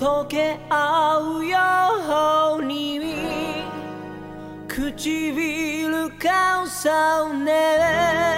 溶け合うように。唇交わさね。